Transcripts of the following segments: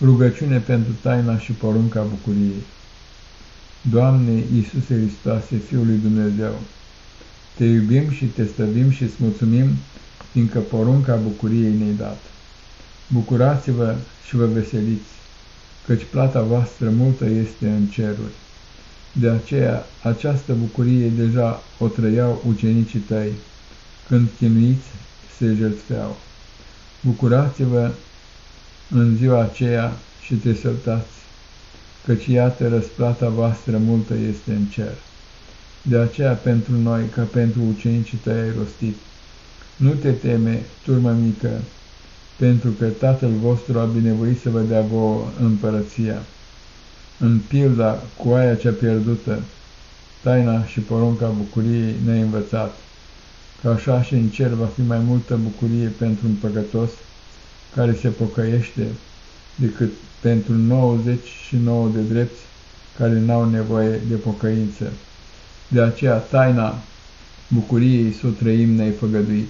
Rugăciune pentru taina și porunca bucuriei. Doamne Iisuse Hristoase, Fiul lui Dumnezeu, Te iubim și Te stăvim și îți mulțumim, fiindcă porunca bucuriei ne-ai dat. Bucurați-vă și vă veseliți, căci plata voastră multă este în ceruri. De aceea, această bucurie deja o trăiau ucenicii tăi, când chinuiți se jertfeau. Bucurați-vă în ziua aceea și te săltați, căci iată răsplata voastră multă este în cer. De aceea pentru noi, ca pentru ucenicii tăi ai rostit, nu te teme, turmă mică, pentru că Tatăl vostru a binevoit să vă dea vouă împărăția. În pilda cu aia cea pierdută, taina și porunca bucuriei ne-a învățat, că așa și în cer va fi mai multă bucurie pentru un păcătos care se pocăiește decât pentru 99 de drepți care n-au nevoie de pocăință. De aceea taina bucuriei să o trăim ne-ai făgăduit.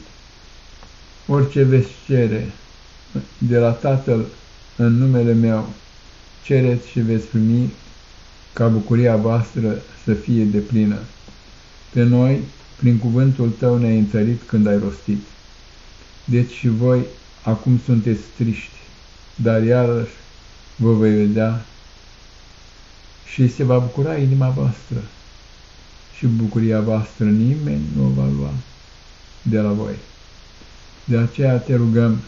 Orice veți cere de la Tatăl în numele meu, cereți și veți primi ca bucuria voastră să fie deplină. Pe noi, prin cuvântul tău ne-ai întărit când ai rostit. Deci și voi acum sunteți triști, dar iarăși vă voi vedea și se va bucura inima voastră și bucuria voastră nimeni nu o va lua de la voi. De aceea te rugăm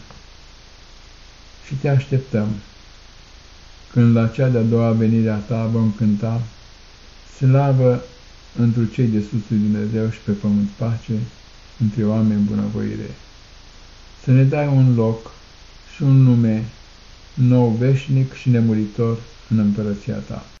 și te așteptăm, când la cea de-a doua venire a ta vom cânta slavă întru cei de sus lui Dumnezeu și pe pământ pace, între oameni bunăvoire să ne dai un loc și un nume nou veșnic și nemuritor în împărăția ta.